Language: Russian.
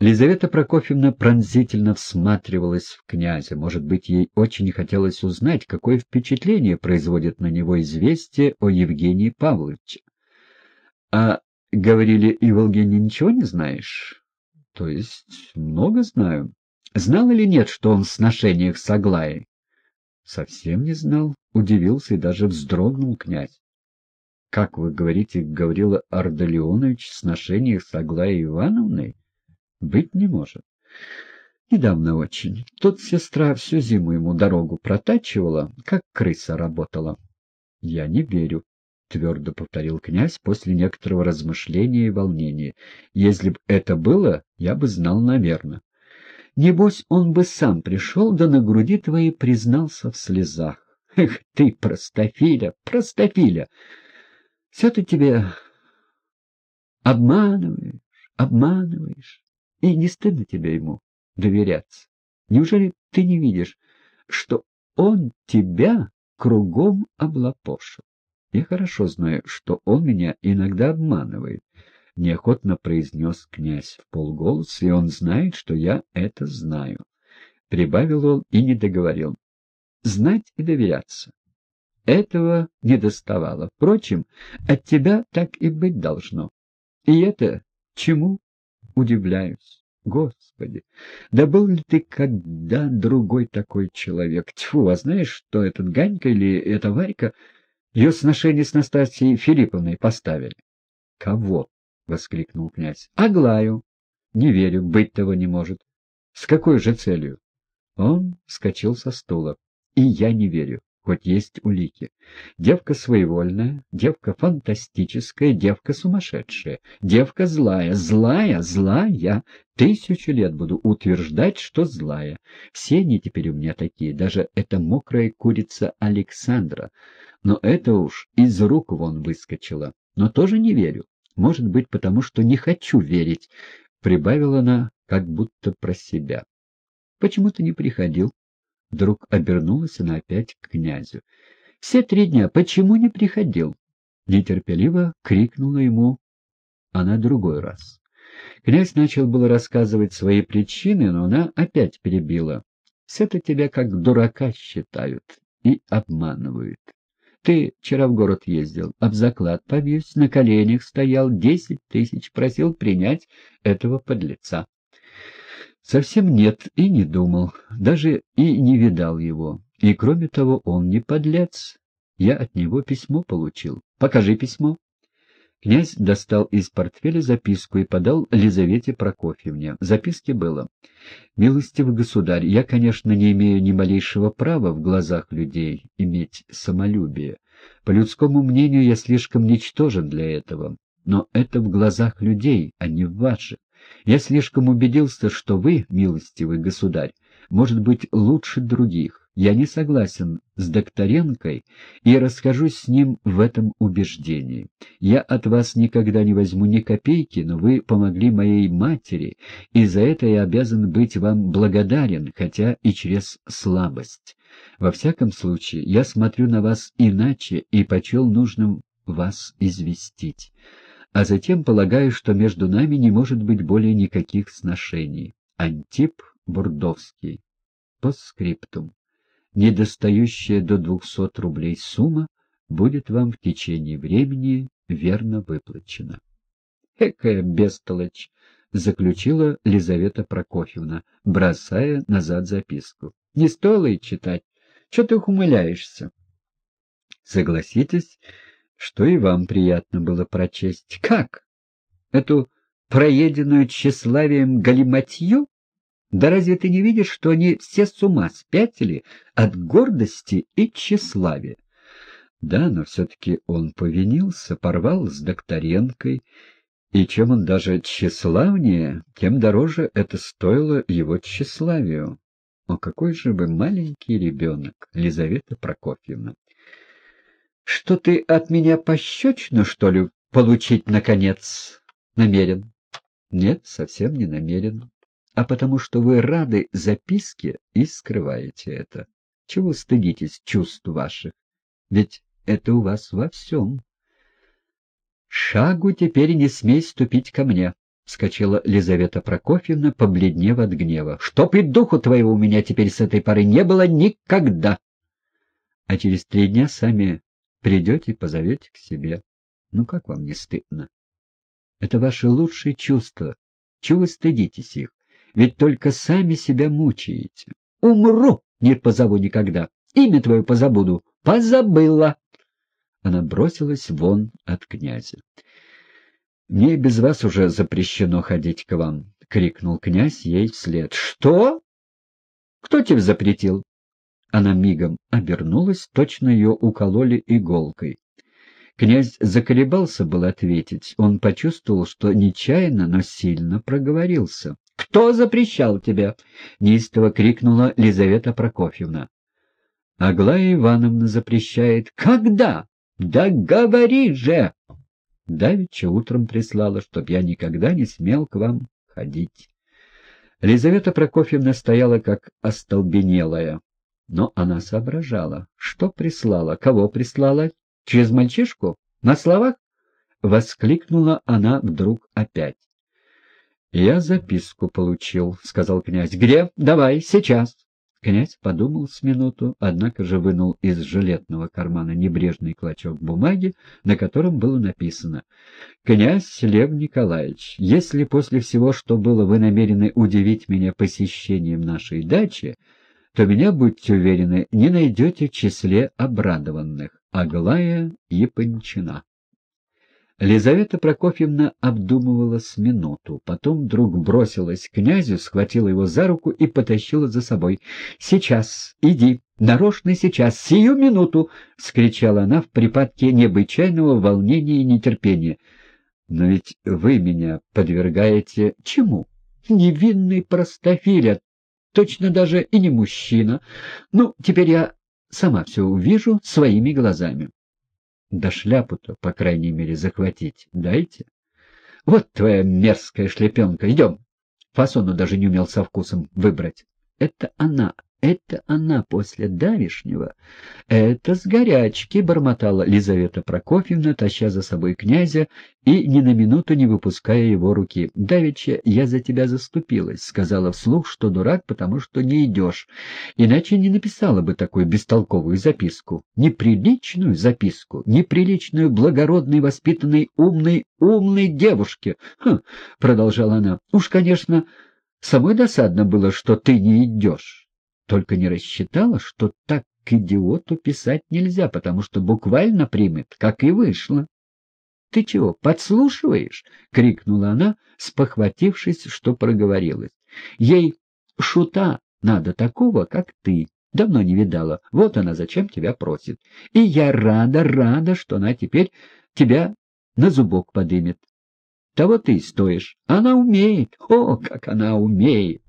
Лизавета Прокофьевна пронзительно всматривалась в князя. Может быть, ей очень хотелось узнать, какое впечатление производит на него известие о Евгении Павловиче. — А говорили, Волгене ничего не знаешь? — То есть много знаю. Знал или нет, что он в сношениях с Аглаей? — Совсем не знал. Удивился и даже вздрогнул князь. — Как вы говорите, Гаврила Ардалионович в сношениях с Аглаей Ивановной? Быть не может. Недавно очень. Тут сестра всю зиму ему дорогу протачивала, как крыса работала. — Я не верю, — твердо повторил князь после некоторого размышления и волнения. — Если б это было, я бы знал, наверное. Небось, он бы сам пришел, да на груди твоей признался в слезах. Эх ты, простофиля, простофиля! Все ты тебе обманываешь, обманываешь. И не стыдно тебе ему доверяться? Неужели ты не видишь, что он тебя кругом облапошил? Я хорошо знаю, что он меня иногда обманывает, — неохотно произнес князь в полголоса, и он знает, что я это знаю. Прибавил он и не договорил. Знать и доверяться. Этого не доставало. Впрочем, от тебя так и быть должно. И это чему Удивляюсь. Господи, да был ли ты когда другой такой человек? Тьфу, а знаешь, что этот Ганька или эта Варька ее сношение с Настасьей Филипповной поставили? — Кого? — воскликнул князь. — Аглаю. Не верю, быть того не может. С какой же целью? Он вскочил со стула. И я не верю хоть есть улики. Девка своевольная, девка фантастическая, девка сумасшедшая, девка злая, злая, злая. Тысячу лет буду утверждать, что злая. Все они теперь у меня такие, даже эта мокрая курица Александра. Но это уж из рук вон выскочила. Но тоже не верю. Может быть, потому что не хочу верить, — прибавила она как будто про себя. — Почему ты не приходил? Вдруг обернулась она опять к князю. «Все три дня почему не приходил?» Нетерпеливо крикнула ему она другой раз. Князь начал было рассказывать свои причины, но она опять перебила. «Все-то тебя как дурака считают и обманывают. Ты вчера в город ездил, об заклад побьюсь, на коленях стоял, десять тысяч просил принять этого подлеца. Совсем нет и не думал, даже и не видал его. И кроме того, он не подлец. Я от него письмо получил. Покажи письмо. Князь достал из портфеля записку и подал Лизавете Прокофьевне. В записке было «Милостивый государь, я, конечно, не имею ни малейшего права в глазах людей иметь самолюбие. По людскому мнению, я слишком ничтожен для этого. Но это в глазах людей, а не в ваших. Я слишком убедился, что вы, милостивый государь, может быть лучше других. Я не согласен с Докторенкой и расхожусь с ним в этом убеждении. Я от вас никогда не возьму ни копейки, но вы помогли моей матери, и за это я обязан быть вам благодарен, хотя и через слабость. Во всяком случае, я смотрю на вас иначе и почел нужным вас известить а затем полагаю, что между нами не может быть более никаких сношений. Антип Бурдовский. Постскриптум. Недостающая до двухсот рублей сумма будет вам в течение времени верно выплачена. «Экая бестолочь!» — заключила Лизавета Прокофьевна, бросая назад записку. «Не стоило и читать. Что ты ухмыляешься?» «Согласитесь, что и вам приятно было прочесть. Как? Эту проеденную тщеславием галиматью? Да разве ты не видишь, что они все с ума спятили от гордости и тщеславия? Да, но все-таки он повинился, порвал с докторенкой, и чем он даже тщеславнее, тем дороже это стоило его тщеславию. О, какой же вы маленький ребенок, Лизавета Прокофьевна! Что ты от меня пощечину, что ли, получить, наконец, намерен? Нет, совсем не намерен. А потому что вы рады записке и скрываете это. Чего стыдитесь чувств ваших? Ведь это у вас во всем. Шагу теперь не смей ступить ко мне. вскочила Лизавета Прокофьевна, побледнев от гнева. — Чтоб и духу твоего у меня теперь с этой поры не было никогда! А через три дня сами придете позовете к себе. Ну как вам не стыдно? Это ваши лучшие чувства. Чего вы стыдитесь их? Ведь только сами себя мучаете. Умру, не позову никогда. Имя твое позабуду. Позабыла. Она бросилась вон от князя. «Мне без вас уже запрещено ходить к вам», — крикнул князь ей вслед. «Что? Кто тебе запретил?» Она мигом обернулась, точно ее укололи иголкой. Князь заколебался был ответить. Он почувствовал, что нечаянно, но сильно проговорился. «Кто запрещал тебя?» — неистово крикнула Лизавета Прокофьевна. «Аглая Ивановна запрещает». «Когда? Да говори же!» Давеча утром прислала, чтоб я никогда не смел к вам ходить. Лизавета Прокофьевна стояла как остолбенелая, но она соображала. Что прислала? Кого прислала? Через мальчишку? На словах? Воскликнула она вдруг опять. «Я записку получил», — сказал князь. «Где? Давай, сейчас». Князь подумал с минуту, однако же вынул из жилетного кармана небрежный клочок бумаги, на котором было написано «Князь Лев Николаевич, если после всего, что было, вы намерены удивить меня посещением нашей дачи, то меня, будьте уверены, не найдете в числе обрадованных. Аглая Япончина». Лизавета Прокофьевна обдумывала с минуту, потом вдруг бросилась к князю, схватила его за руку и потащила за собой. «Сейчас, иди, нарочно сейчас, сию минуту!» — скричала она в припадке необычайного волнения и нетерпения. «Но ведь вы меня подвергаете чему? Невинный простофиля, точно даже и не мужчина. Ну, теперь я сама все увижу своими глазами». Да шляпу-то, по крайней мере, захватить дайте. Вот твоя мерзкая шлепенка, идем. Фасону даже не умел со вкусом выбрать. Это она, это она после давишнего. Это с горячки, — бормотала Лизавета Прокофьевна, таща за собой князя и ни на минуту не выпуская его руки. — Давеча я за тебя заступилась, — сказала вслух, что дурак, потому что не идешь. Иначе не написала бы такую бестолковую записку. Неприличную записку, неприличную благородной, воспитанной, умной, умной девушке. Хм, — продолжала она, — уж, конечно, самой досадно было, что ты не идешь. Только не рассчитала, что так к идиоту писать нельзя, потому что буквально примет, как и вышло. — Ты чего, подслушиваешь? — крикнула она, спохватившись, что проговорилась. — Ей шута надо такого, как ты. Давно не видала. Вот она зачем тебя просит. И я рада, рада, что она теперь тебя на зубок подымет. Того ты стоишь. Она умеет. О, как она умеет!